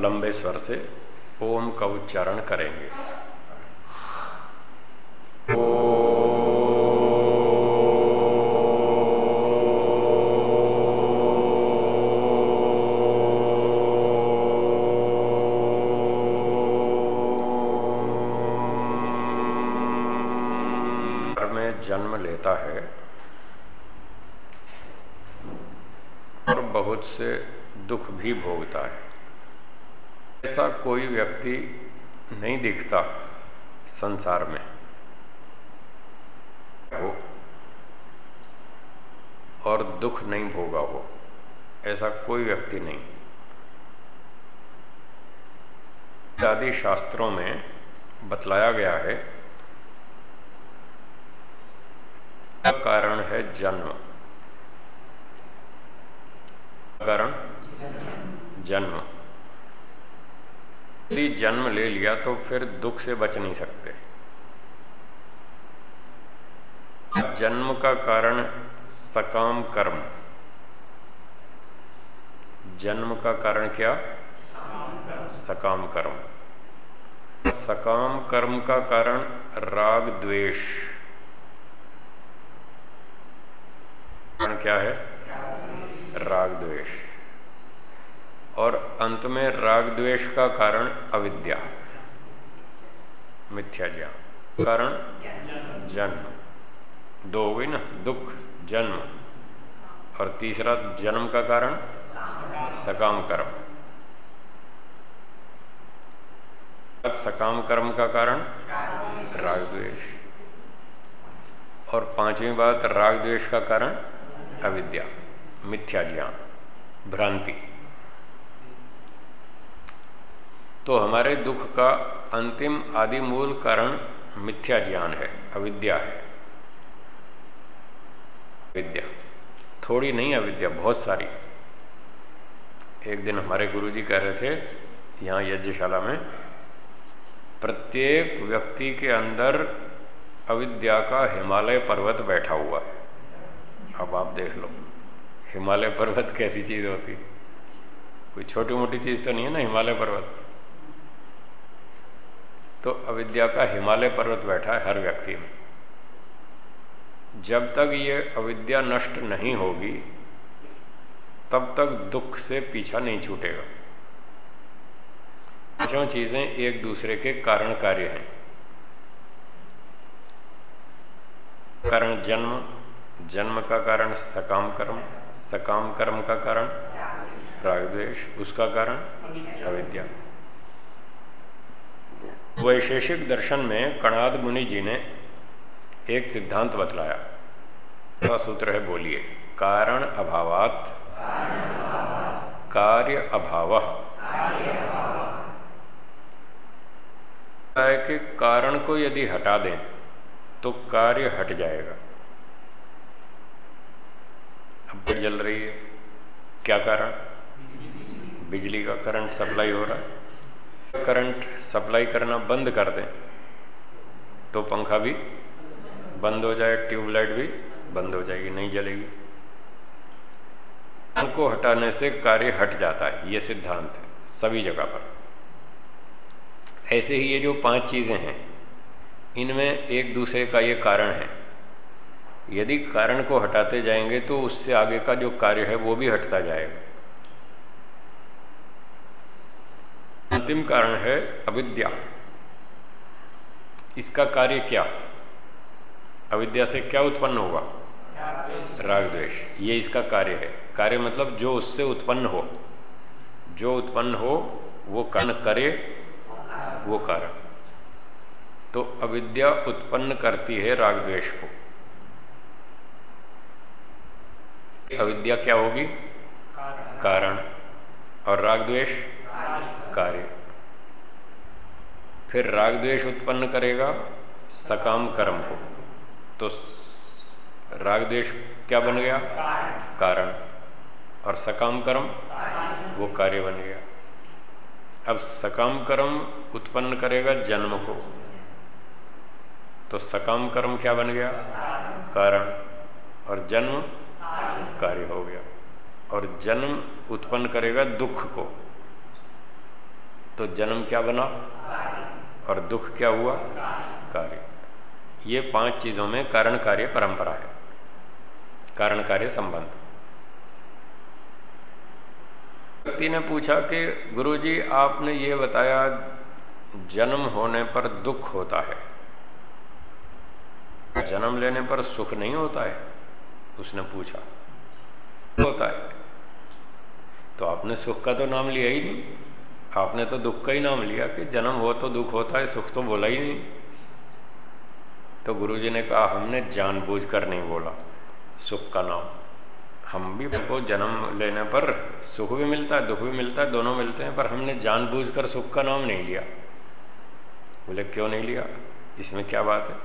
लंबे स्वर से ओम का उच्चारण करेंगे। में जन्म लेता है और बहुत से दुख भी भोगता है। कोई व्यक्ति नहीं दिखता संसार में। हो और दुख नहीं भोगा हो ऐसा कोई व्यक्ति नहीं। आदि शास्त्रों में बतलाया गया है कारण है जन्म। कारण जन्म। यदि जन्म ले लिया तो फिर दुख से बच नहीं सकते। जन्म का कारण सकाम कर्म। जन्म का कारण क्या? सकाम कर्म। सकाम कर्म का कारण राग द्वेष। कारण क्या है? राग द्वेष। और अंत में राग द्वेष का कारण अविद्या। मिथ्या ज्ञान। कारण? जन्म। दो हो ना? दुख, जन्म। और तीसरा, जन्म का कारण? सकाम कर्म सकाम कर्म का कारण? राग द्वेष। और पांचवी बात, राग द्वेष का कारण? अविद्या। मिथ्या ज्ञान। भ्रांति। तो हमारे दुख का अंतिम आदि मूल कारण मिथ्या ज्ञान है, अविद्या है। विद्या थोड़ी नहीं अविद्या, बहुत सारी। एक दिन हमारे गुरुजी कह रहे थे, यहाँ यज्ञशाला में, प्रत्येक व्यक्ति के अंदर अविद्या का हिमालय पर्वत बैठा हुआ है। अब आप देख लो, हिमालय पर्वत कैसी चीज़ होती? कोई छोटी मोटी चीज़ तो नहीं है ना, हिमालय पर्वत? तो अविद्या का हिमालय पर्वत बैठा है हर व्यक्ति में। जब तक ये अविद्या नष्ट नहीं होगी, तब तक दुख से पीछा नहीं छूटेगा। पाँचों चीज़ें एक दूसरे के कारण कार्य हैं। कारण जन्म जन्म का कारण सकाम कर्म सकाम कर्म का कारण रागद्वेश उसका कारण अविद्या। वैशेषिक दर्शन में कणाद मुनि जी ने एक सिद्धांत बतलाया। तो सूत्र है, बोलिए, कारण अभावात। कार्य अभाव। है कि कारण को यदि हटा दें तो कार्य हट जाएगा। अब जल रही है। क्या कारण? बिजली का करंट सप्लाई हो रहा है। करंट सप्लाई करना बंद कर दें तो पंखा भी बंद हो जाए, ट्यूबलाइट भी बंद हो जाएगी, नहीं जलेगी। उनको हटाने से कार्य हट जाता है, ये सिद्धांत है, सभी जगह पर। ऐसे ही ये जो पाँच चीज़ें हैं, इनमें एक दूसरे का ये कारण है। यदि कारण को हटाते जाएँगे तो उससे आगे का जो कार्य है, वो भी हटता जाएगा। अंतिम कारण है अविद्या। इसका कार्य क्या? अविद्या से क्या उत्पन्न होगा? राग द्वेष। ये इसका कार्य है। कार्य मतलब जो उससे उत्पन्न हो। जो उत्पन्न हो, वो कर्ण करे, वो कारण तो अविद्या उत्पन्न करती है राग द्वेष को। अविद्या क्या होगी? कारण। और राग द्वेष? कार्य। फिर राग द्वेष उत्पन्न करेगा, सकाम कर्म को तो राग द्वेष क्या बन गया? कारण। और सकाम कर्म? वो कार्य बन गया। अब सकाम कर्म उत्पन्न करेगा जन्म को। तो सकाम कर्म क्या बन गया? कारण। और जन्म? कार्य हो गया। और जन्म उत्पन्न करेगा दुख को। तो जन्म क्या बना? और दुख क्या हुआ? कार्य। ये पाँच चीज़ों में कारण कार्य परंपरा है। कारण कार्य संबंध। व्यक्ति ने पूछा कि गुरुजी, आपने ये बताया, जन्म होने पर दुख होता है। जन्म लेने पर सुख नहीं होता है, उसने पूछा। होता है। तो आपने सुख का तो नाम लिया ही नहीं। आपने तो दुख का ही नाम लिया कि जन्म हो तो दुख होता है, सुख तो बोला ही नहीं। तो गुरुजी ने कहा, हमने जानबूझकर नहीं बोला, सुख का नाम। हम भी को जन्म लेने पर सुख भी मिलता है, दुख भी मिलता है, दोनों मिलते हैं, पर हमने जानबूझकर सुख का नाम नहीं लिया। बोले, क्यों नहीं लिया? इसमें क्या बात है?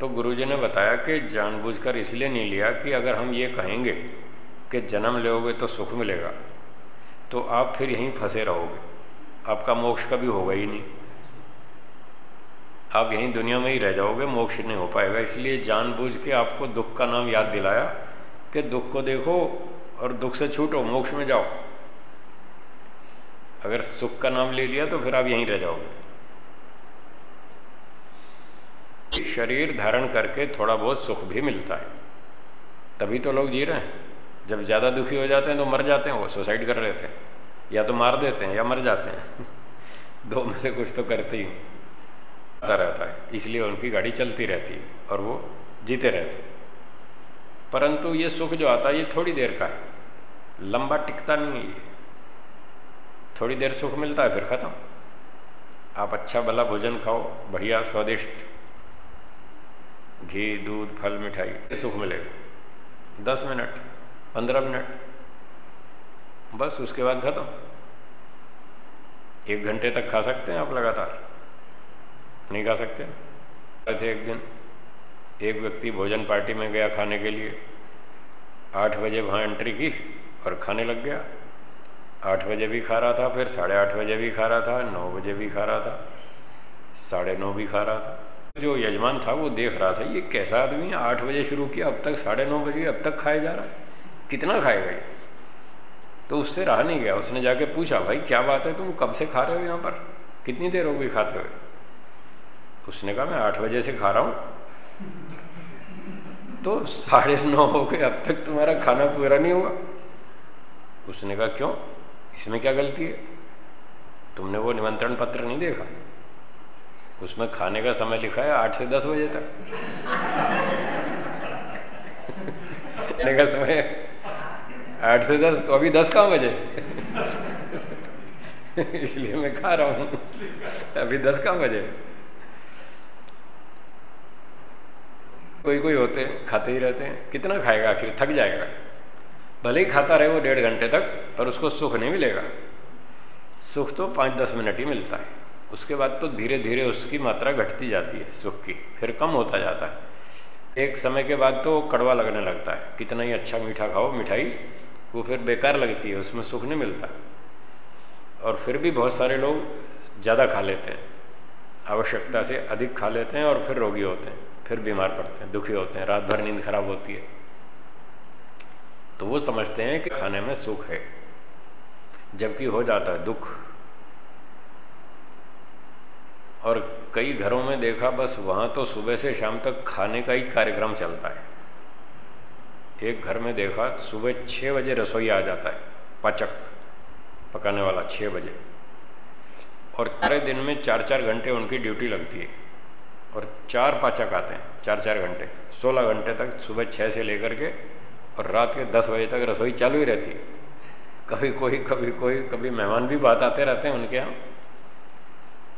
तो गुरुजी ने बताया कि जानबूझकर इसलिए नहीं लिया कि अगर हम ये कहेंगे कि जन्म लोगे तो सुख मिलेगा। तो आप फिर यहीं फंसे रहोगे। आपका मोक्ष कभी होगा ही नहीं। आप यहीं दुनिया में ही रह जाओगे, मोक्ष नहीं हो पाएगा। इसलिए जानबूझ के आपको दुख का नाम याद दिलाया कि दुख को देखो और दुख से छूटो, मोक्ष में जाओ। अगर सुख का नाम ले लिया तो फिर आप यहीं रह जाओगे। शरीर धारण करके थोड़ा बहुत सुख भी मिलता है। तभी तो लोग जी रहे हैं। जब ज़्यादा दुखी हो जाते हैं तो मर जाते हैं, वो सुसाइड कर रहे थे। या तो मार देते हैं, या मर जाते हैं। दो में से कुछ तो करते ही आता रहता है, इसलिए उनकी गाड़ी चलती रहती है और वो जीते रहते परंतु ये सुख जो आता है, ये थोड़ी देर का है। लंबा टिकता नहीं है थोड़ी देर सुख मिलता है, फिर खत्म। आप अच्छा भला भोजन खाओ, बढ़िया स्वादिष्ट। घी, दूध, फल, मिठाई, सुख मिलेगा। दस मिनट। पंद्रह मिनट। बस उसके बाद खत्म। एक घंटे तक खा सकते हैं आप लगातार। नहीं खा सकते। थे एक दिन। एक व्यक्ति भोजन पार्टी में गया खाने के लिए। आठ बजे वहाँ एंट्री की और खाने लग गया। आठ बजे भी खा रहा था, फिर साढ़े आठ बजे भी खा रहा था, नौ बजे भी खा रहा था, साढ़े नौ भी खा रहा था। जो यजमान था वो देख रहा था, ये कैसा आदमी है? आठ बजे शुरू किया, अब तक साढ़े नौ बजे, अब तक खाया जा रहा है। कितना खाएगा ये? तो उससे रहा नहीं गया। उसने जाके पूछा, भाई, क्या बात है? तुम कब से खा रहे हो यहाँ पर? कितनी देर हो गई खाते हुए? उसने कहा, मैं आठ बजे से खा रहा हूँ। तो साढ़े नौ हो गए। अब तक तुम्हारा खाना पूरा नहीं हुआ। उसने कहा, क्यों? इसमें क्या गलती है? तुमने वो निमंत्रण पत्र नहीं देखा? उसमें खाने का समय लिखा है आठ से दस बजे तक। खाने का समय आठ से दस तो अभी दस कहाँ बजे? इसलिए मैं खा रहा हूँ। अभी दस कहाँ बजे? कोई कोई होते खाते ही रहते हैं। कितना खाएगा आखिर? थक जाएगा। भले ही खाता रहे वो डेढ़ घंटे तक, पर उसको सुख नहीं मिलेगा। सुख तो पाँच दस मिनट ही मिलता है। उसके बाद तो धीरे धीरे उसकी मात्रा घटती जाती है, सुख की। फिर कम होता जाता है। एक समय के बाद तो कड़वा लगने लगता है। कितना ही अच्छा मीठा खाओ, मिठाई वो फिर बेकार लगती है, उसमें सुख नहीं मिलता। और फिर भी बहुत सारे लोग ज़्यादा खा लेते हैं। आवश्यकता से अधिक खा लेते हैं और फिर रोगी होते हैं, फिर बीमार पड़ते हैं, दुखी होते हैं, रात भर नींद खराब होती है। तो वो समझते हैं कि खाने में सुख है, जबकि हो जाता है दुख। और कई घरों में देखा, बस वहाँ तो सुबह से शाम तक खाने का ही कार्यक्रम चलता है। एक घर में देखा, सुबह छह बजे रसोई आ जाता है, पाचक, पकाने वाला छह बजे। और सारे दिन में चार चार घंटे उनकी ड्यूटी लगती है। और चार पाचक आते हैं चार चार घंटे, सोलह घंटे तक सुबह छह से लेकर के और रात के दस बजे तक रसोई चालू ही रहती है। कभी कोई कभी कोई, कभी मेहमान भी बात आते रहते हैं उनके यहाँ।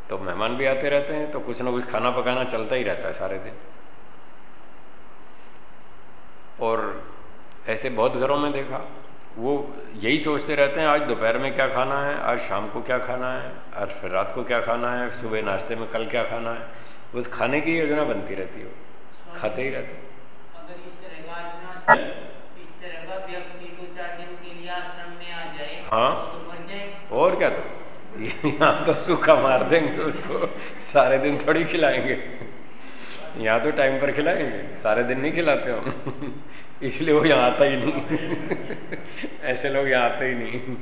तो मेहमान भी आते रहते हैं तो कुछ ना कुछ खाना पकाना चलता ही रहता है सारे दिन। और ऐसे बहुत घरों में देखा। वो यही सोचते रहते हैं आज दोपहर में क्या खाना है आज शाम को क्या खाना है आज फिर रात को क्या खाना है सुबह नाश्ते में कल क्या खाना है। उस खाने की योजना बनती रहती है खाते ही रहते हाँ। और क्या तो? यहाँ तो सूखा मार देंगे उसको सारे दिन थोड़ी खिलाएँगे। यहाँ तो टाइम पर खिलाएँगे। सारे दिन नहीं खिलाते हम। इसलिए वो यहाँ आता ही नहीं। ऐसे लोग यहाँ आते ही नहीं।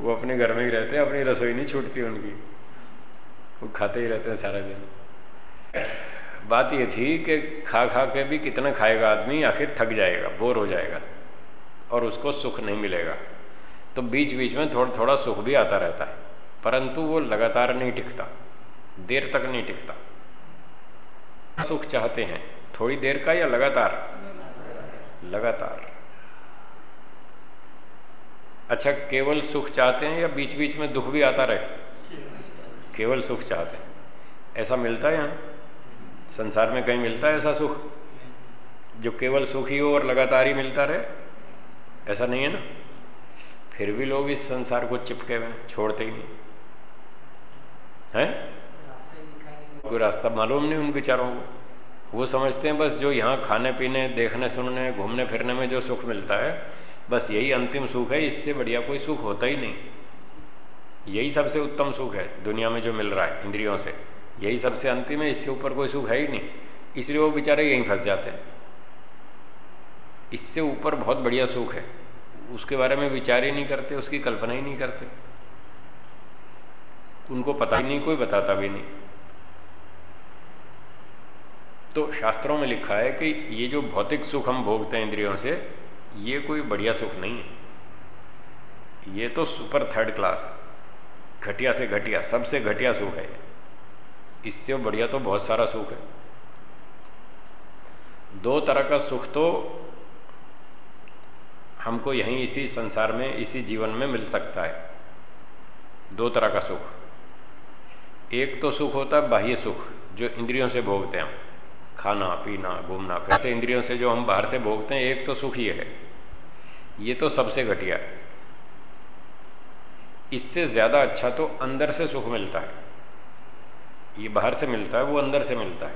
वो अपने घर में ही रहते हैं, अपनी रसोई नहीं छूटती उनकी। वो खाते ही रहते हैं सारा दिन। बात ये थी कि खा खा के भी कितना खाएगा आदमी, आखिर थक जाएगा, बोर हो जाएगा और उसको सुख नहीं मिलेगा। तो बीच बीच में थोड़ा थोड़ा सुख भी आता रहता है। परंतु वो लगातार नहीं टिकता, देर तक नहीं टिकता। सुख चाहते हैं। थोड़ी देर का या लगातार? लगातार। अच्छा केवल सुख चाहते हैं या बीच बीच में दुख भी आता रहे? केवल सुख चाहते हैं। ऐसा मिलता है यहाँ? संसार में कहीं मिलता है ऐसा सुख? जो केवल सुख ही हो और लगातार ही मिलता रहे? ऐसा नहीं है ना? फिर भी लोग इस संसार को चिपके हुए छोड़ते ही नहीं। है? कोई रास्ता मालूम नहीं उन बेचारों को। वो समझते हैं बस जो यहाँ खाने, पीने, देखने, सुनने, घूमने, फिरने में जो सुख मिलता है, बस यही अंतिम सुख है, इससे बढ़िया कोई सुख होता ही नहीं। यही सबसे उत्तम सुख है दुनिया में जो मिल रहा है इंद्रियों से। यही सबसे अंतिम है, इससे ऊपर कोई सुख है ही नहीं। इसलिए वो बेचारे यहीं फंस जाते हैं। इससे ऊपर बहुत बढ़िया सुख है। उसके बारे में विचार ही नहीं करते, उसकी कल्पना ही नहीं करते। उनको पता ही नहीं, कोई बताता भी नहीं। तो शास्त्रों में लिखा है कि ये जो भौतिक सुख हम भोगते हैं इंद्रियों से, ये कोई बढ़िया सुख नहीं है। ये तो सुपर थर्ड क्लास है। घटिया से घटिया, सबसे घटिया सुख है इससे बढ़िया तो बहुत सारा सुख है। दो तरह का सुख तो हमको यहीं इसी संसार में, इसी जीवन में मिल सकता है। दो तरह का सुख। एक तो सुख होता है, बाह्य सुख, जो इंद्रियों से भोगते हैं खाना, पीना, घूमना ऐसे इंद्रियों से जो हम बाहर से भोगते हैं, एक तो सुख ये है। ये तो सबसे घटिया है। इससे ज़्यादा अच्छा तो अंदर से सुख मिलता है। ये बाहर से मिलता है, वो अंदर से मिलता है।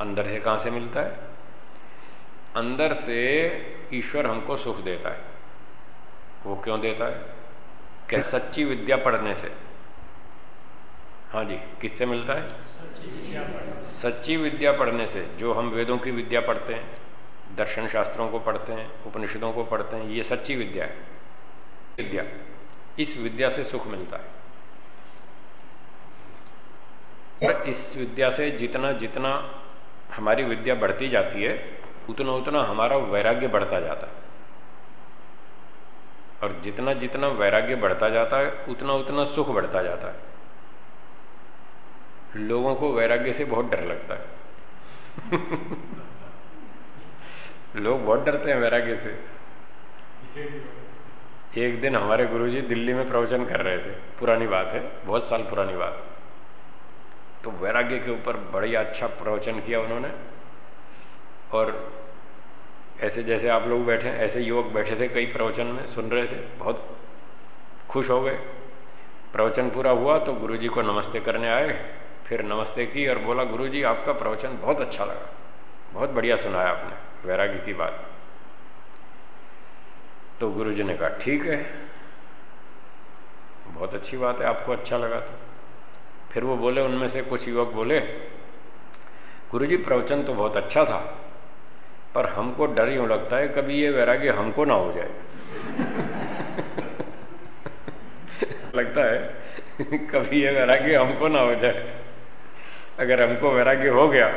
अंदर से कहाँ से मिलता है? अंदर से ईश्वर हमको सुख देता है। वो क्यों देता है? क्या सच्ची विद्या पढ़ने से? हाँ जी, किससे मिलता है? सच्ची विद्या पढ़ने से, जो हम वेदों की विद्या पढ़ते हैं, दर्शन शास्त्रों को पढ़ते हैं, उपनिषदों को पढ़ते हैं, ये सच्ची विद्या है। विद्या, इस विद्या से सुख मिलता है। और इस विद्या से जितना जितना हमारी विद्या बढ़ती जाती है, उतना उतना हमारा वैराग्य बढ़ता जाता है। और जितना जितना वैराग्य बढ़ता जाता है, उतना उतना सुख बढ़ता जाता है। लोगों को वैराग्य से बहुत डर लगता है। लोग बहुत डरते हैं वैराग्य से। एक दिन हमारे गुरुजी दिल्ली में प्रवचन कर रहे थे। पुरानी बात है, बहुत साल पुरानी बात। तो वैराग्य के ऊपर बढ़िया अच्छा प्रवचन किया उन्होंने। और ऐसे जैसे आप लोग बैठे, ऐसे युवक बैठे थे, कई प्रवचन में सुन रहे थे, बहुत खुश हो गए। प्रवचन पूरा हुआ तो गुरुजी को नमस्ते करने आए। फिर नमस्ते की और बोला गुरु जी आपका प्रवचन बहुत अच्छा लगा। बहुत बढ़िया सुनाया आपने वैराग्य की बात। तो गुरु जी ने कहा, ठीक है। बहुत अच्छी बात है, आपको अच्छा लगा तो। फिर वो बोले, उनमें से कुछ युवक बोले गुरु जी प्रवचन तो बहुत अच्छा था, पर हमको डर यूँ लगता है, कभी ये वैराग्य हमको ना हो जाए। लगता है, कभी ये वैराग्य हमको ना हो जाए। अगर हमको वैराग्य हो गया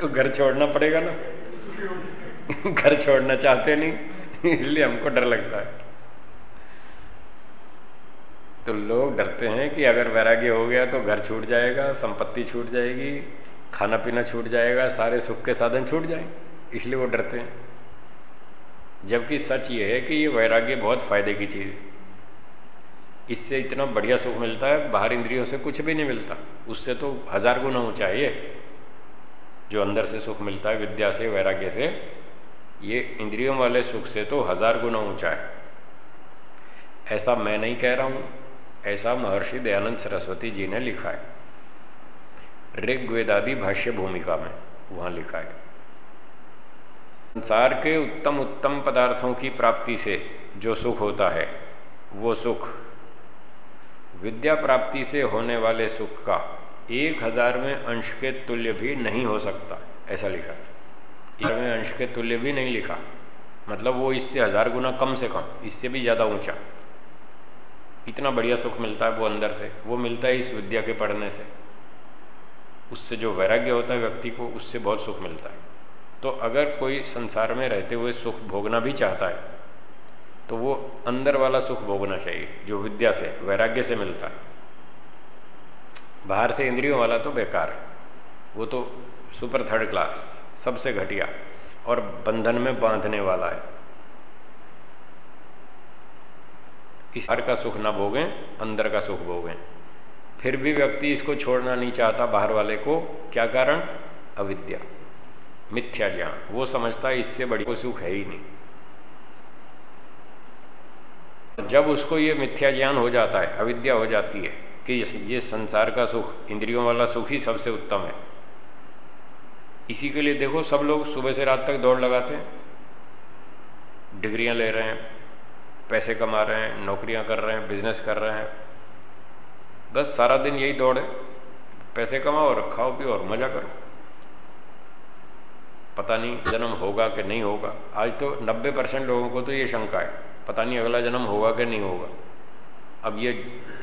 तो घर छोड़ना पड़ेगा ना। घर छोड़ना चाहते नहीं, इसलिए हमको डर लगता है। तो लोग डरते हैं कि अगर वैराग्य हो गया तो घर छूट जाएगा, संपत्ति छूट जाएगी, खाना पीना छूट जाएगा, सारे सुख के साधन छूट जाएँगे इसलिए वो डरते हैं। जबकि सच ये है कि ये वैराग्य बहुत फ़ायदे की चीज़ है। इससे इतना बढ़िया सुख मिलता है, बाहर इंद्रियों से कुछ भी नहीं मिलता। उससे तो हज़ार गुना है ये जो अंदर से सुख मिलता है, विद्या से, वैराग्य से, ये इंद्रियों वाले सुख से तो हज़ार गुना ऊँचा है ऐसा मैं नहीं कह रहा हूँ, ऐसा महर्षि दयानंद सरस्वती जी ने लिखा है। ऋग्वेदादि भाष्य भूमिका में वहाँ लिखा है। संसार के उत्तम उत्तम पदार्थों की प्राप्ति से जो सुख होता है, वो सुख विद्या प्राप्ति से होने वाले सुख का एक हज़ार में अंश के तुल्य भी नहीं हो सकता, ऐसा लिखा। में अंश के तुल्य भी नहीं लिखा। मतलब वो इससे हज़ार गुना कम से कम, इससे भी ज़्यादा ऊँचा। इतना बढ़िया सुख मिलता है वो अंदर से, वो मिलता है इस विद्या के पढ़ने से। उससे जो वैराग्य होता है व्यक्ति को, उससे बहुत सुख मिलता है। तो अगर कोई संसार में रहते हुए सुख भोगना भी चाहता है तो वो अंदर वाला सुख भोगना चाहिए, जो विद्या से, वैराग्य से मिलता है। बाहर से इंद्रियों वाला तो बेकार वो तो सुपर थर्ड क्लास सबसे घटिया, और बंधन में बांधने वाला है। इस बाहर का सुख ना भोगें, अंदर का सुख भोगें। फिर भी व्यक्ति इसको छोड़ना नहीं चाहता, बाहर वाले को, क्या कारण? अविद्या। मिथ्या ज्ञान। वो समझता है इससे बड़ी को सुख है ही नहीं। जब उसको ये मिथ्या ज्ञान हो जाता है, अविद्या हो जाती है, कि ये संसार का सुख, इंद्रियों वाला सुख ही सबसे उत्तम है। इसी के लिए देखो, सब लोग सुबह से रात तक दौड़ लगाते हैं। डिग्रियाँ ले रहे हैं, पैसे कमा रहे हैं, नौकरियाँ कर रहे हैं बिज़नेस कर रहे हैं। बस सारा दिन यही दौड़ है। पैसे कमाओ और खाओ, पियो और मज़ा करो। पता नहीं जन्म होगा कि नहीं होगा। आज तो 90 परसेंट लोगों को तो ये शंका है। पता नहीं अगला जन्म होगा कि नहीं होगा। अब ये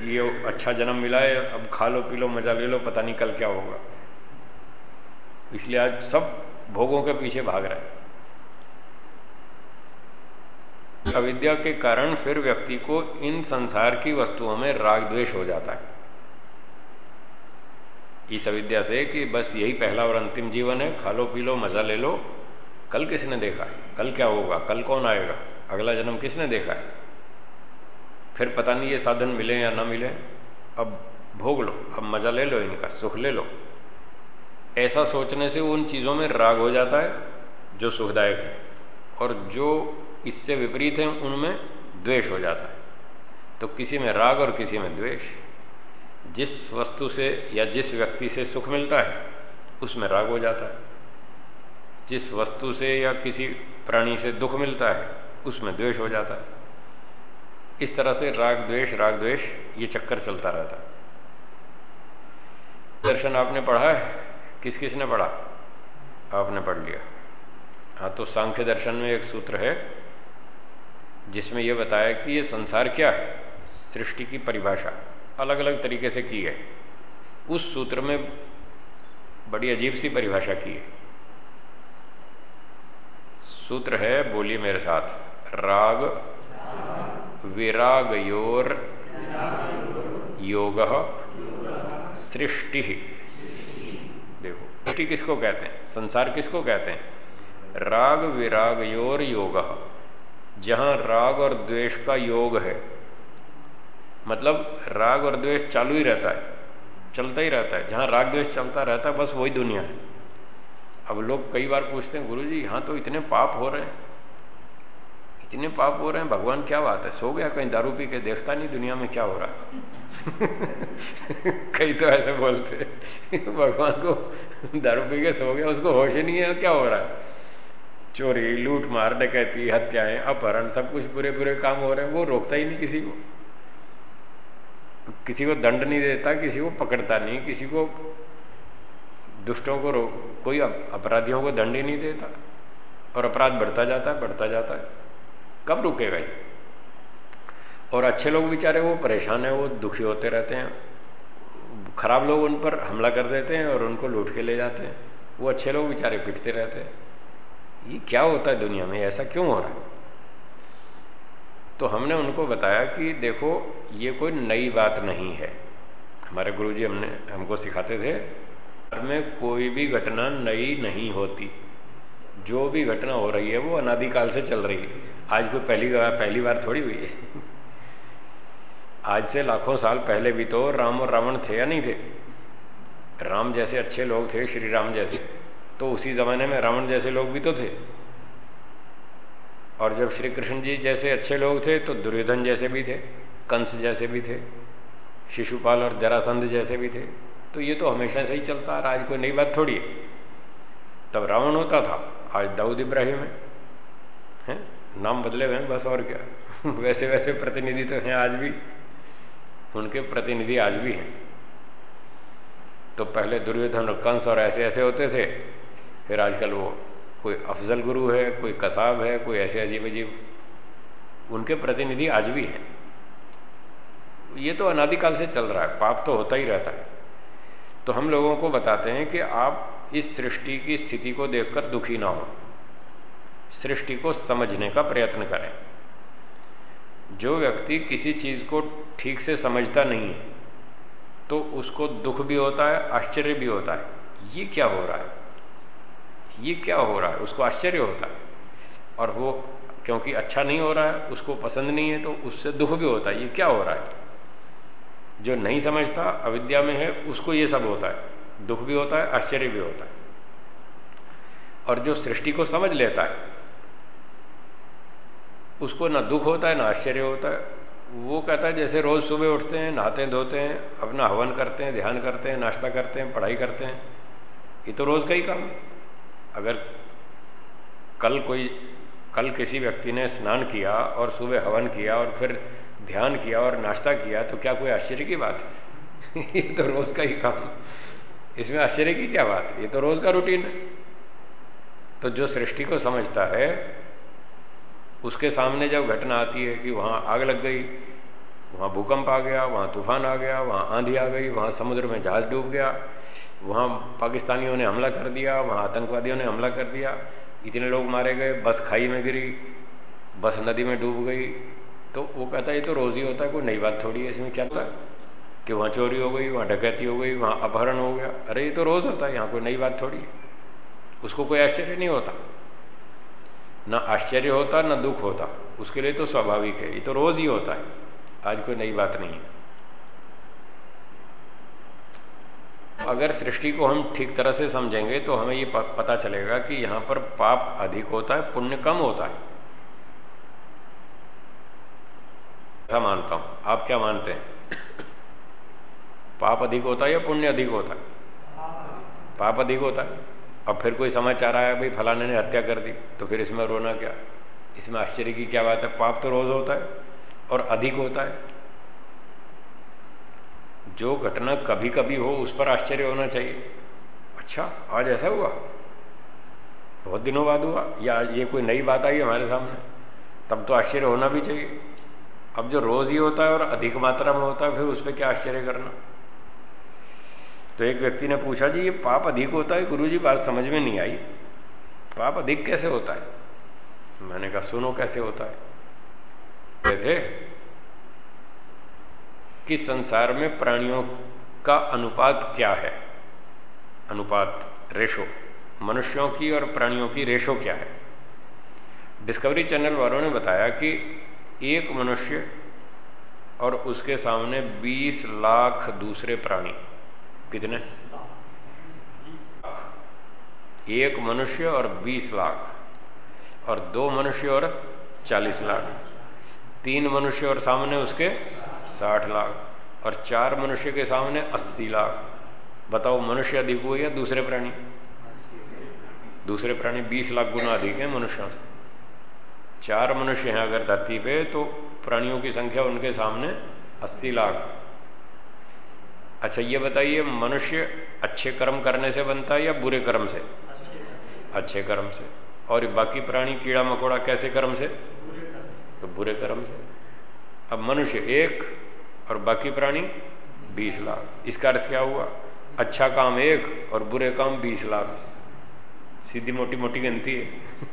ये अच्छा जन्म मिला है, अब खा लो, पी लो, मज़ा ले लो, पता नहीं कल क्या होगा। इसलिए आज सब भोगों के पीछे भाग रहे हैं। अविद्या के कारण फिर व्यक्ति को इन संसार की वस्तुओं में राग द्वेष हो जाता है। इस अविद्या से कि बस यही पहला और अंतिम जीवन है, खा लो, पी लो, मज़ा ले लो। कल किसने देखा, कल क्या होगा, कल कौन आएगा? अगला जन्म किसने देखा? है फिर पता नहीं ये साधन मिले या ना मिले। अब भोग लो, अब मज़ा ले लो इनका, सुख ले लो। ऐसा सोचने से उन चीज़ों में राग हो जाता है जो सुखदायक है। और जो इससे विपरीत है, उनमें द्वेष हो जाता है। तो किसी में राग और किसी में द्वेष। जिस वस्तु से या जिस व्यक्ति से सुख मिलता है, उसमें राग हो जाता है। जिस वस्तु से या किसी प्राणी से दुख मिलता है उसमें द्वेष हो जाता है। इस तरह से राग द्वेष राग द्वेष, ये चक्कर चलता रहता है। दर्शन आपने पढ़ा है? किस किस ने पढ़ा? आपने पढ़ लिया। हाँ तो सांख्य दर्शन में एक सूत्र है, जिसमें यह बताया कि ये संसार क्या है? सृष्टि की परिभाषा। अलग अलग तरीके से की है। उस सूत्र में बड़ी अजीब सी परिभाषा की है। सूत्र है, बोलिए मेरे साथ। राग विराग योर योग, सृष्टि। देखो, सृष्टि किसको कहते हैं? संसार किसको कहते हैं? राग विराग योर योग। जहाँ राग और द्वेष का योग है मतलब राग और द्वेष चालू ही रहता है, चलता ही रहता है। जहाँ राग द्वेष चलता रहता है, बस वही दुनिया है। अब लोग कई बार पूछते हैं गुरु जी यहाँ तो इतने पाप हो रहे हैं। इतने पाप हो रहे हैं, भगवान क्या बात है? सो गया कहीं दारू पी के, देखता नहीं दुनिया में क्या हो रहा। कई तो ऐसे बोलते, भगवान को दारू पी के सो गया, उसको होश ही नहीं है, क्या हो रहा है? चोरी, लूट, मार, डकैती, हत्याएँ, अपहरण, सब कुछ पूरे पूरे काम हो रहे हैं, वो रोकता ही नहीं किसी को। किसी को दंड नहीं देता, किसी को पकड़ता नहीं, किसी को दुष्टों को कोई अपराधियों को दंड ही नहीं देता। और अपराध बढ़ता जाता है, बढ़ता जाता है। कब रुकेगा ये? और अच्छे लोग बेचारे, वो परेशान है, वो दुखी होते रहते हैं। खराब लोग उन पर हमला कर देते हैं और उनको लूट के ले जाते हैं। वो अच्छे लोग बेचारे पिटते रहते हैं। ये क्या होता है दुनिया में? ऐसा क्यों हो रहा है? तो हमने उनको बताया कि देखो, ये कोई नई बात नहीं है। हमारे गुरुजी हमने, हमको सिखाते थे में कोई भी घटना नई नहीं होती। जो भी घटना हो रही है, वो अनादिकाल से चल रही है। आज कोई पहली पहली बार थोड़ी हुई है। आज से लाखों साल पहले भी तो राम और रावण थे या नहीं थे? राम जैसे अच्छे लोग थे, श्री राम जैसे। तो उसी जमाने में रावण जैसे लोग भी तो थे। और जब श्री कृष्ण जी जैसे अच्छे लोग थे तो दुर्योधन जैसे भी थे, कंस जैसे भी थे, शिशुपाल और जरासंध जैसे भी थे। तो ये तो हमेशा से ही चलता रहा, आज कोई नई बात थोड़ी है। तब रावण होता था। आज दाऊद इब्राहिम है, हैं? नाम बदले हुए हैं, बस और क्या? वैसे वैसे प्रतिनिधि तो हैं आज भी। उनके प्रतिनिधि आज भी हैं। तो पहले दुर्योधन और कंस और ऐसे ऐसे होते थे, फिर आजकल वो कोई अफजल गुरु है, कोई कसाब है, कोई ऐसे अजीब अजीब उनके प्रतिनिधि आज भी हैं। ये तो अनादिकाल से चल रहा है, पाप तो होता ही रहता है। तो हम लोगों को बताते हैं कि आप इस सृष्टि की स्थिति को देखकर दुखी ना हो। सृष्टि को समझने का प्रयत्न करें। जो व्यक्ति किसी चीज़ को ठीक से समझता नहीं है तो उसको दुख भी होता है, आश्चर्य भी होता है। ये क्या हो रहा है? ये क्या हो रहा है? उसको आश्चर्य होता है। और वो क्योंकि अच्छा नहीं हो रहा है, उसको पसंद नहीं है तो उससे दुख भी होता है। ये क्या हो रहा है? जो नहीं समझता, अविद्या में है, उसको ये सब होता है। दुख भी होता है, आश्चर्य भी होता है। और जो सृष्टि को समझ लेता है, उसको ना दुख होता है, ना आश्चर्य होता है। वो कहता है, जैसे रोज सुबह उठते हैं, नहाते हैं, धोते हैं, अपना हवन करते हैं, ध्यान करते हैं, नाश्ता करते हैं, पढ़ाई करते हैं, ये तो रोज का ही काम अगर कल कोई, कल किसी व्यक्ति ने स्नान किया और सुबह हवन किया और फिर ध्यान किया और नाश्ता किया तो क्या कोई आश्चर्य की बात है? ये तो रोज का ही काम इसमें आश्चर्य की क्या बात है? ये तो रोज का रूटीन है। तो जो सृष्टि को समझता है, उसके सामने जब घटना आती है कि वहाँ आग लग गई, वहाँ भूकंप आ गया, वहाँ तूफ़ान आ गया, वहाँ आंधी आ गई, वहाँ समुद्र में जहाज़ डूब गया, वहाँ पाकिस्तानियों ने हमला कर दिया, वहाँ आतंकवादियों ने हमला कर दिया, इतने लोग मारे गए, बस खाई में गिरी, बस नदी में डूब गई तो वो कहता है, ये तो रोज ही होता है, कोई नई बात थोड़ी है, इसमें क्या होता है? कि वहाँ चोरी हो गई, वहाँ डकैती हो गई, वहाँ अपहरण हो गया। अरे, ये तो रोज होता है, यहाँ कोई नई बात थोड़ी है। उसको कोई आश्चर्य नहीं होता। ना आश्चर्य होता, ना दुख होता। उसके लिए तो स्वाभाविक है, ये तो रोज ही होता है। आज कोई नई बात नहीं है। अगर सृष्टि को हम ठीक तरह से समझेंगे तो हमें ये पता चलेगा कि यहाँ पर पाप अधिक होता है, पुण्य कम होता है। ऐसा मानता हूँ। आप क्या मानते हैं? पाप अधिक होता है या पुण्य अधिक होता है? पाप अधिक होता है। अब फिर कोई समाचार आया, भाई फलाने ने हत्या कर दी तो फिर इसमें रोना क्या? इसमें आश्चर्य की क्या बात है? पाप तो रोज होता है और अधिक होता है। जो घटना कभी कभी हो, उस पर आश्चर्य होना चाहिए। अच्छा आज ऐसा हुआ? बहुत दिनों बाद हुआ, या ये कोई नई बात आई हमारे सामने? तब तो आश्चर्य होना भी चाहिए। अब जो रोज ही होता है और अधिक मात्रा में होता है, फिर उस पर क्या आश्चर्य करना? तो एक व्यक्ति ने पूछा, जी, ये पाप अधिक होता है? गुरु जी, बात समझ में नहीं आई। पाप अधिक कैसे होता है? मैंने कहा, सुनो कैसे होता है। थे कि संसार में प्राणियों का अनुपात क्या है? अनुपात रेशो। मनुष्यों की और प्राणियों की रेशो क्या है? डिस्कवरी चैनल वालों ने बताया कि एक मनुष्य और उसके सामने 20 लाख दूसरे प्राणी। कितने? एक मनुष्य और 20 लाख। और दो मनुष्य और 40 लाख। तीन मनुष्य और सामने उसके साठ लाख। और चार मनुष्य के सामने अस्सी लाख। बताओ, मनुष्य अधिक हुए या दूसरे प्राणी? दूसरे प्राणी बीस लाख गुना अधिक है मनुष्यों से। चार मनुष्य हैं अगर धरती पे तो प्राणियों की संख्या उनके सामने अस्सी लाख। अच्छा ये बताइए, मनुष्य अच्छे कर्म करने से बनता है या बुरे कर्म से? अच्छे कर्म से। और बाकी प्राणी कीड़ा मकोड़ा कैसे कर्म से? तो बुरे कर्म से। अब मनुष्य एक और बाकी प्राणी बीस लाख। इसका अर्थ क्या हुआ? अच्छा काम एक और बुरे काम बीस लाख। सीधी मोटी मोटी गिनती है।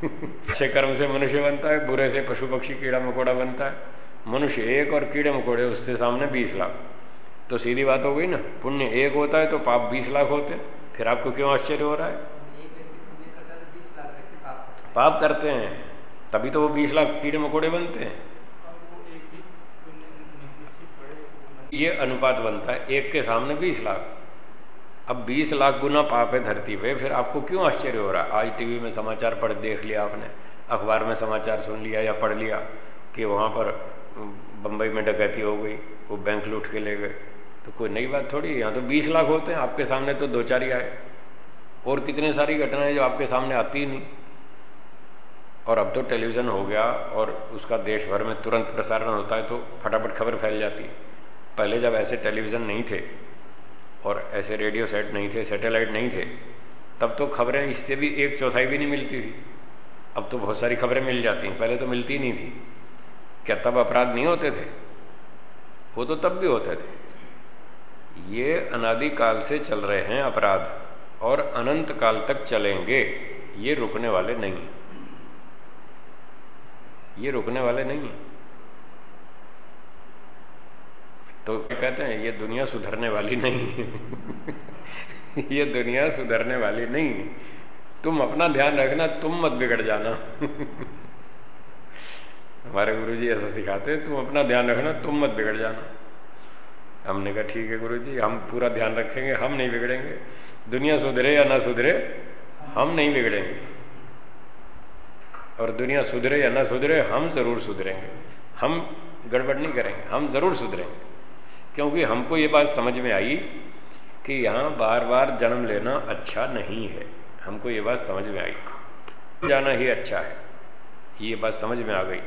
अच्छे कर्म से मनुष्य बनता है, बुरे से पशु पक्षी कीड़ा मकोड़ा बनता है। मनुष्य एक और कीड़े मकोड़े, उससे सामने बीस लाख। तो सीधी बात हो गई ना। पुण्य एक होता है तो पाप बीस लाख होते फिर आपको क्यों आश्चर्य हो रहा है? पाप करते हैं। तभी तो वो बीस लाख कीड़े मकोड़े बनते हैं। ये अनुपात बनता है। एक के सामने बीस लाख। अब बीस लाख गुना पाप है धरती पे, फिर आपको क्यों आश्चर्य हो रहा है? आज टीवी में समाचार पढ़ देख लिया आपने। अखबार में समाचार सुन लिया या पढ़ लिया कि वहाँ पर बम्बई में डकैती हो गई, वो बैंक लूट के ले गए। तो कोई नई बात थोड़ी, यहाँ तो बीस लाख होते हैं, आपके सामने तो दो चार ही आए। और कितनी सारी घटनाएँ जो आपके सामने आती ही नहीं। और अब तो टेलीविज़न हो गया, और उसका देश भर में तुरंत प्रसारण होता है तो फटाफट खबर फैल जाती। है पहले जब ऐसे टेलीविज़न नहीं थे, और ऐसे रेडियो सेट नहीं थे, सैटेलाइट नहीं थे, तब तो खबरें इससे भी एक चौथाई भी नहीं मिलती थी। अब तो बहुत सारी खबरें मिल जाती हैं, पहले तो मिलती नहीं थी। क्या तब अपराध नहीं होते थे? वो तो तब भी होते थे। ये अनादिकाल से चल रहे हैं अपराध, और अनंत काल तक चलेंगे। ये रुकने वाले नहीं। ये रुकने वाले नहीं। तो कहते हैं, ये दुनिया सुधरने वाली नहीं। है ये दुनिया सुधरने वाली नहीं। तुम अपना ध्यान रखना, तुम मत बिगड़ जाना। हमारे गुरुजी ऐसा सिखाते हैं, तुम अपना ध्यान रखना, तुम मत बिगड़ जाना। हमने कहा, ठीक है गुरु जी हम पूरा ध्यान रखेंगे, हम नहीं बिगड़ेंगे। दुनिया सुधरे या ना सुधरे, हम नहीं बिगड़ेंगे। और दुनिया सुधरे या ना सुधरे, हम ज़रूर सुधरेंगे। हम गड़बड़ नहीं करेंगे, हम ज़रूर सुधरेंगे। क्योंकि हमको ये बात समझ में आई कि यहाँ बार बार जन्म लेना अच्छा नहीं है। हमको ये बात समझ में आई। जाना ही अच्छा है। ये बात समझ में आ गई।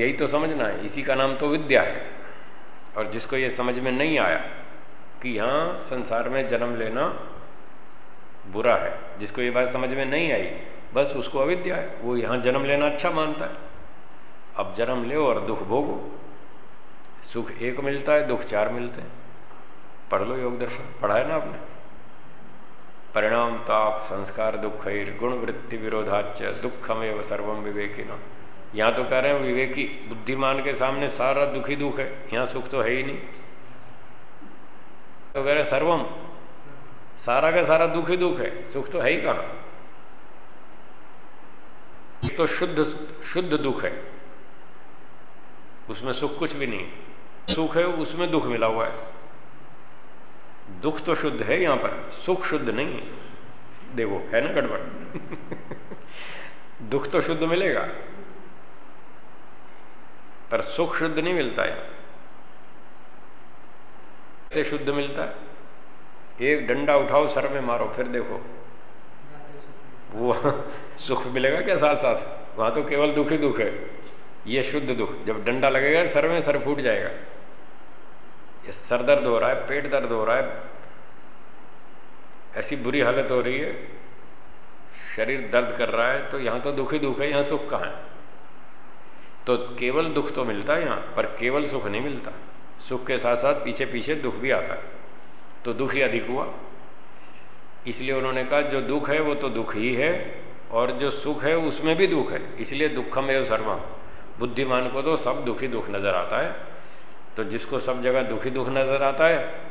यही तो समझना है। इसी का नाम तो विद्या है। और जिसको ये समझ में नहीं आया कि यहाँ संसार में जन्म लेना बुरा है। जिसको ये बात समझ में नहीं आई, बस उसको अविद्या है। वो यहाँ जन्म लेना अच्छा मानता है। अब जन्म ले और दुख भोगो। सुख एक मिलता है, दुख चार मिलते हैं। पढ़ लो योग दर्शन, पढ़ा है ना आपने? परिणाम, ताप, संस्कार, दुख गुण, वृत्ति विरोधाच दुखमेव सर्वम विवेकिना यहाँ तो कह रहे हैं, विवेकी बुद्धिमान के सामने सारा दुखी दुख है, यहाँ सुख तो है ही नहीं। तो कह रहे सर्वम, सारा का सारा दुख दुख है, सुख तो है ही कहाँ? तो शुद्ध शुद्ध दुख है, उसमें सुख कुछ भी नहीं सुख है, उसमें दुख मिला हुआ है। दुख तो शुद्ध है यहाँ पर, सुख शुद्ध नहीं है। देखो, है ना गड़बड़? दुख तो शुद्ध मिलेगा। पर सुख शुद्ध नहीं मिलता है। से शुद्ध मिलता है? एक डंडा उठाओ, सर में मारो, फिर देखो। वो सुख मिलेगा क्या साथ साथ वहाँ तो केवल दुख ही दुख है। ये शुद्ध दुख, जब डंडा लगेगा, सर में सर फूट जाएगा। ये सर दर्द हो रहा है, पेट दर्द हो रहा है। ऐसी बुरी हालत हो रही है। शरीर दर्द कर रहा है तो यहाँ तो दुख ही दुख है, यहाँ सुख कहाँ है? तो केवल दुख तो मिलता है यहाँ पर केवल सुख नहीं मिलता। सुख के साथ साथ पीछे पीछे दुख भी आता है। तो दुख ही अधिक हुआ। इसलिए उन्होंने कहा, जो दुख है वो तो दुख ही है, और जो सुख है उसमें भी दुख है। इसलिए दुखम एवं सर्वम। बुद्धिमान को तो सब दुखी दुख नज़र आता है। तो जिसको सब जगह दुखी दुख नज़र आता है,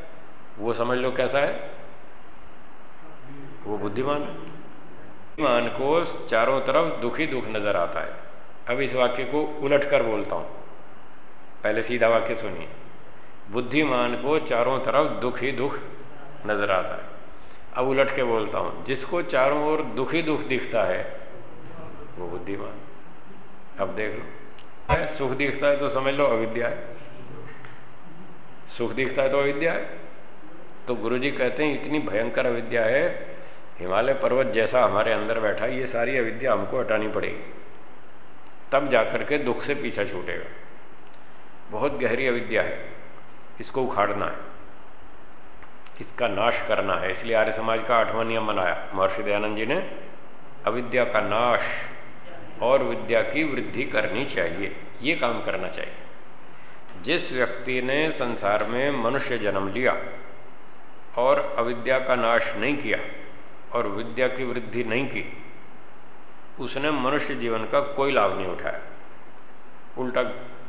वो समझ लो कैसा है? वो बुद्धिमान बुद्धिमान को चारों तरफ़ दुखी दुख नज़र आता है। अब इस वाक्य को उलट कर बोलता हूँ। पहले सीधा वाक्य सुनिए। बुद्धिमान को चारों तरफ़ दुख ही दुख नज़र आता है। अब उलट के बोलता हूँ, जिसको चारों ओर दुख ही दुख दिखता है, वो बुद्धिमान। अब देख लो। सुख दिखता है तो समझ लो अविद्या है। सुख दिखता है तो अविद्या है। तो गुरु जी कहते हैं, इतनी भयंकर अविद्या है, हिमालय पर्वत जैसा हमारे अंदर बैठा ये सारी अविद्या हमको हटानी पड़ेगी। तब जाकर के दुख से पीछा छूटेगा। बहुत गहरी अविद्या है। इसको उखाड़ना है। इसका नाश करना है। इसलिए आर्य समाज का आठवां नियम बनाया। महर्षि दयानंद जी ने, अविद्या का नाश और विद्या की वृद्धि करनी चाहिए। ये काम करना चाहिए। जिस व्यक्ति ने संसार में मनुष्य जन्म लिया और अविद्या का नाश नहीं किया और विद्या की वृद्धि नहीं की उसने मनुष्य जीवन का कोई लाभ नहीं उठाया। उल्टा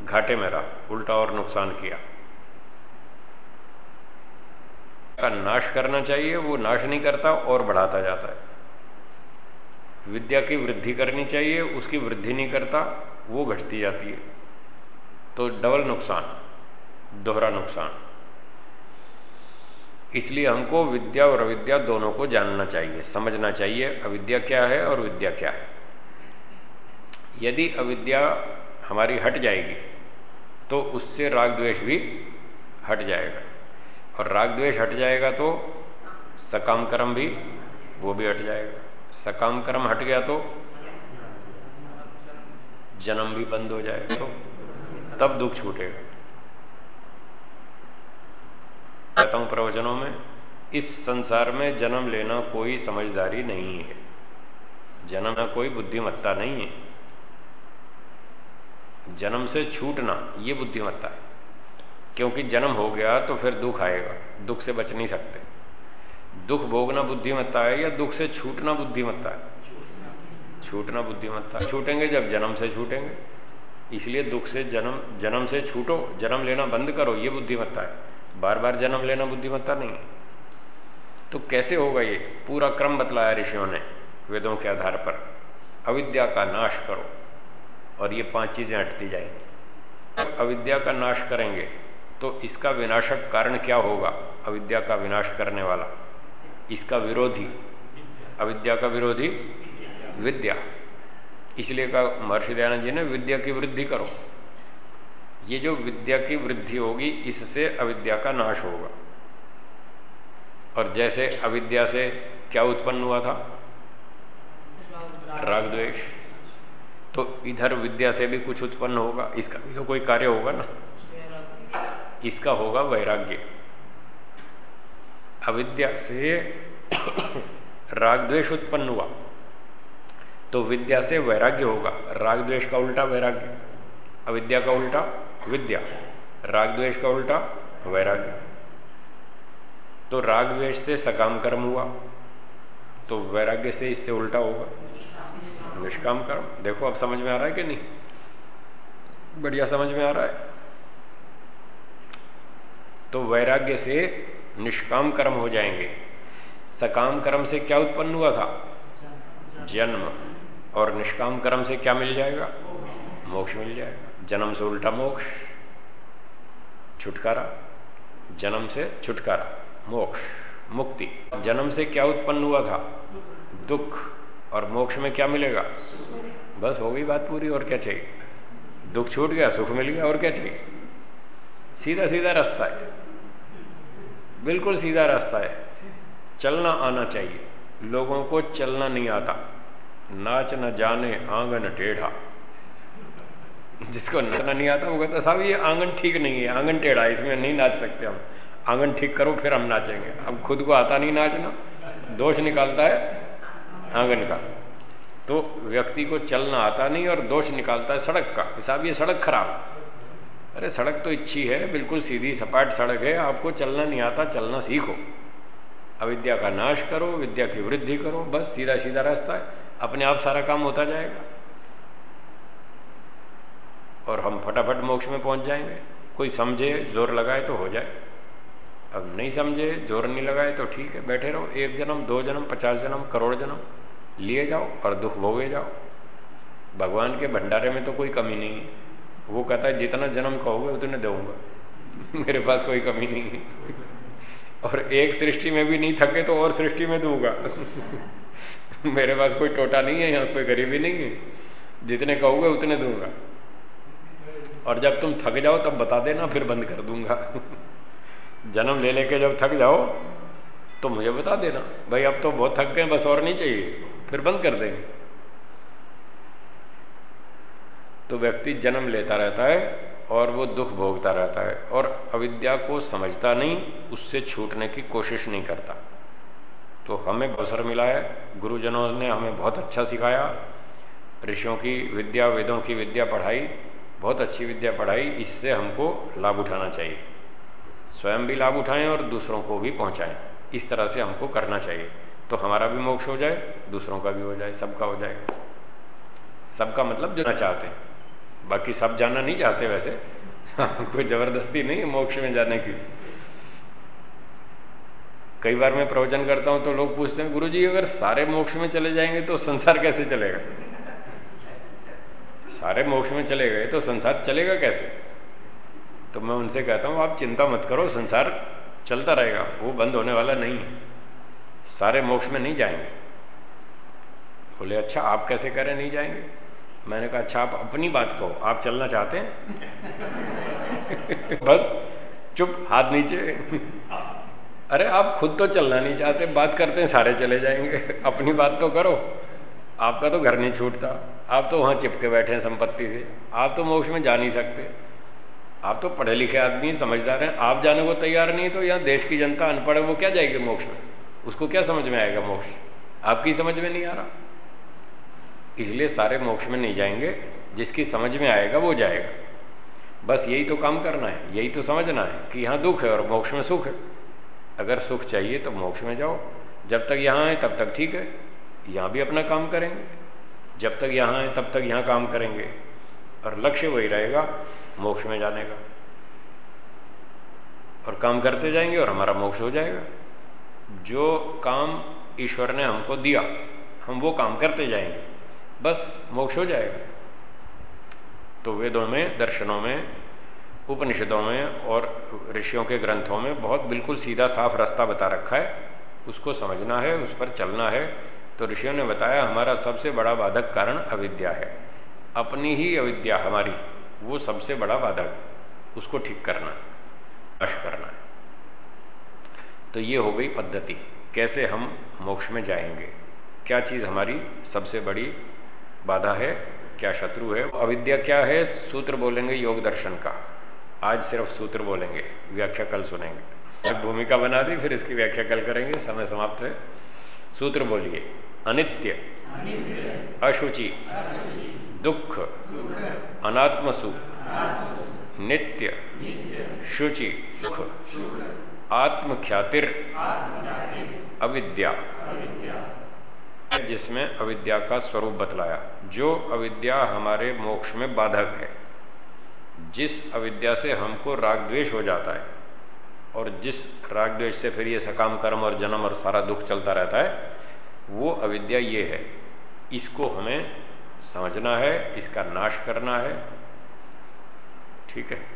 घाटे में रहा, उल्टा और नुकसान किया। का नाश करना चाहिए, वो नाश नहीं करता और बढ़ाता जाता है। विद्या की वृद्धि करनी चाहिए, उसकी वृद्धि नहीं करता, वो घटती जाती है। तो डबल नुकसान, दोहरा नुकसान। इसलिए हमको विद्या और अविद्या दोनों को जानना चाहिए, समझना चाहिए, अविद्या क्या है और विद्या क्या है। यदि अविद्या हमारी हट जाएगी तो उससे राग द्वेष भी हट जाएगा। और राग द्वेष हट जाएगा तो सकाम कर्म भी, वो भी हट जाएगा। सकाम कर्म हट गया तो जन्म भी बंद हो जाएगा तो तब दुख छूटेगा। कहता हूँ प्रवचनों में, इस संसार में जन्म लेना कोई समझदारी नहीं है। जन्म कोई बुद्धिमत्ता नहीं है। जन्म से छूटना, ये बुद्धिमत्ता है। क्योंकि जन्म हो गया तो फिर दुख आएगा, दुख से बच नहीं सकते। दुख भोगना बुद्धिमत्ता है या दुख से छूटना बुद्धिमत्ता है? छूटना बुद्धिमत्ता छूटेंगे जब जन्म से छूटेंगे। इसलिए दुख से जन्म जन्म से छूटो, जन्म लेना बंद करो, ये बुद्धिमत्ता है। बार बार जन्म लेना बुद्धिमत्ता नहीं तो कैसे होगा ये? पूरा क्रम बतलाया ऋषियों ने वेदों के आधार पर। अविद्या का नाश करो और ये पाँच चीज़ें हटती जाएँगी। अविद्या का नाश करेंगे तो इसका विनाशक कारण क्या होगा? अविद्या का विनाश करने वाला। इसका विरोधी। अविद्या का विरोधी विद्या। इसलिए कहा महर्षि दयानंद जी ने विद्या की वृद्धि करो। ये जो विद्या की वृद्धि होगी, इससे अविद्या का नाश होगा। और जैसे अविद्या से क्या उत्पन्न हुआ था? राग द्वेष। तो इधर विद्या से भी कुछ उत्पन्न होगा, इसका भी तो कोई कार्य होगा ना? इसका होगा वैराग्य। अविद्या से राग द्वेष उत्पन्न हुआ तो विद्या से वैराग्य होगा। राग द्वेष का उल्टा वैराग्य, अविद्या का उल्टा विद्या। राग द्वेष का उल्टा, वैराग्य। तो राग द्वेष से सकाम कर्म हुआ तो वैराग्य से इससे उल्टा होगा। निष्काम कर्म। देखो, अब समझ में आ रहा है कि नहीं? बढ़िया समझ में आ रहा है। तो वैराग्य से निष्काम कर्म हो जाएँगे। सकाम कर्म से क्या उत्पन्न हुआ था? जन्म। और निष्काम कर्म से क्या मिल जाएगा? मोक्ष मिल जाएगा। जन्म से उल्टा मोक्ष, छुटकारा। जन्म से छुटकारा, मोक्ष, मुक्ति। जन्म से क्या उत्पन्न हुआ था? दुख। और मोक्ष में क्या मिलेगा? बस हो गई बात पूरी, और क्या चाहिए? दुख छूट गया, सुख मिल गया, और क्या चाहिए? सीधा सीधा रास्ता है। बिल्कुल सीधा रास्ता है। चलना आना चाहिए। लोगों को चलना नहीं आता। नाच न जाने, आँगन टेढ़ा। जिसको नाचना नहीं आता, वो कहता, साहब, ये आँगन ठीक नहीं है, आँगन टेढ़ा है, इसमें नहीं नाच सकते हम। आँगन ठीक करो, फिर हम नाचेंगे। अब खुद को आता नहीं नाचना, दोष निकालता है आँगन का। तो व्यक्ति को चलना आता नहीं और दोष निकालता है सड़क का। साहब, ये सड़क खराब अरे, सड़क तो अच्छी है, बिल्कुल सीधी सपाट सड़क है, आपको चलना नहीं आता, चलना सीखो। अविद्या का नाश करो, विद्या की वृद्धि करो, बस सीधा सीधा रास्ता है, अपने आप सारा काम होता जाएगा। और हम फटाफट मोक्ष में पहुँच जाएँगे। कोई समझे, ज़ोर लगाए तो हो जाए। अब नहीं समझे, ज़ोर नहीं लगाए तो ठीक है, बैठे रहो। एक जन्म, दो जन्म, पचास जन्म, करोड़ जन्म। लिए जाओ और दुख भोगे जाओ। भगवान के भंडारे में तो कोई कमी नहीं है। वो कहता है, जितना जन्म कहोगे, उतने दूँगा। मेरे पास कोई कमी नहीं है। और एक सृष्टि में भी नहीं थके तो और सृष्टि में दूँगा। मेरे पास कोई टोटा नहीं है, यहाँ कोई गरीबी नहीं है। जितने कहोगे, उतने दूँगा। और जब तुम थक जाओ, तब बता देना, फिर बंद कर दूँगा। जन्म ले लेके जब थक जाओ तो मुझे बता देना। भाई, अब तो बहुत थक गए, बस और नहीं चाहिए। फिर बंद कर देंगे। तो व्यक्ति जन्म लेता रहता है और वो दुख भोगता रहता है और अविद्या को समझता नहीं, उससे छूटने की कोशिश नहीं करता। तो हमें अवसर मिला है। गुरुजनों ने हमें बहुत अच्छा सिखाया। ऋषियों की विद्या, वेदों की विद्या पढ़ाई। बहुत अच्छी विद्या पढ़ाई, इससे हमको लाभ उठाना चाहिए। स्वयं भी लाभ उठाएँ और दूसरों को भी पहुंचाएँ। इस तरह से हमको करना चाहिए। तो हमारा भी मोक्ष हो जाए, दूसरों का भी हो जाए, सबका हो जाए। सबका मतलब जो ना चाहते हैं। बाकी सब जाना नहीं चाहते वैसे। कोई ज़बरदस्ती नहीं मोक्ष में जाने की। कई बार मैं प्रवचन करता हूँ तो लोग पूछते हैं, गुरुजी, अगर सारे मोक्ष में चले जाएँगे तो संसार कैसे चलेगा? सारे मोक्ष में चले गए तो संसार चलेगा कैसे? तो मैं उनसे कहता हूँ, आप चिंता मत करो, संसार चलता रहेगा, वो बंद होने वाला नहीं है। सारे मोक्ष में नहीं जाएँगे। बोले अच्छा आप कैसे करें नहीं जाएँगे? मैंने कहा अच्छा आप अपनी बात कहो, आप चलना चाहते हैं? बस, चुप, हाथ नीचे। अरे, आप खुद तो चलना नहीं चाहते, बात करते हैं, सारे चले जाएँगे। अपनी बात तो करो। आपका तो घर नहीं छूटता। आप तो वहाँ चिपके बैठे हैं संपत्ति से। आप तो मोक्ष में जा नहीं सकते। आप तो पढ़े लिखे आदमी, समझदार हैं। आप जाने को तैयार नहीं तो यहाँ देश की जनता अनपढ़ है, वो क्या जाएगी मोक्ष में? उसको क्या समझ में आएगा मोक्ष? आपकी समझ में नहीं आ रहा। इसलिए सारे मोक्ष में नहीं जाएँगे। जिसकी समझ में आएगा, वो जाएगा। बस यही तो काम करना है, यही तो समझना है कि यहाँ दुख है और मोक्ष में सुख है। अगर सुख चाहिए तो मोक्ष में जाओ। जब तक यहाँ है तब तक ठीक है। यहाँ भी अपना काम करेंगे। जब तक यहाँ है, तब तक यहाँ काम करेंगे। और लक्ष्य वही रहेगा, मोक्ष में जाने का। और काम करते जाएँगे और हमारा मोक्ष हो जाएगा। जो काम ईश्वर ने हमको दिया, हम वो काम करते जाएँगे। बस मोक्ष हो जाएगा। तो वेदों में, दर्शनों में, उपनिषदों में और ऋषियों के ग्रंथों में बहुत बिल्कुल सीधा साफ़ रास्ता बता रखा है। उसको समझना है, उस पर चलना है तो ऋषियों ने बताया, हमारा सबसे बड़ा बाधक कारण अविद्या है। अपनी ही अविद्या, हमारी, वो सबसे बड़ा बाधक, उसको ठीक करना, नश करना। तो ये हो गई पद्धति, कैसे हम मोक्ष में जाएँगे? क्या चीज़ हमारी सबसे बड़ी बाधा है? क्या शत्रु है? अविद्या क्या है? सूत्र बोलेंगे योग दर्शन का। आज सिर्फ़ सूत्र बोलेंगे व्याख्या कल सुनेंगे भूमिका बना दी, फिर इसकी व्याख्या कल करेंगे, समय समाप्त है। सूत्र बोलिए अनित्य। अशुचि। दुख। अनात्मसु। नित्य। शुचि। सुख आत्मख्यातिर। अविद्या। जिसमें अविद्या का स्वरूप बतलाया। जो अविद्या हमारे मोक्ष में बाधक है। जिस अविद्या से हमको राग द्वेष हो जाता है। और जिस राग द्वेष से फिर ये सकाम कर्म और जन्म और सारा दुख चलता रहता है, वो अविद्या ये है। इसको हमें समझना है, इसका नाश करना है। ठीक है?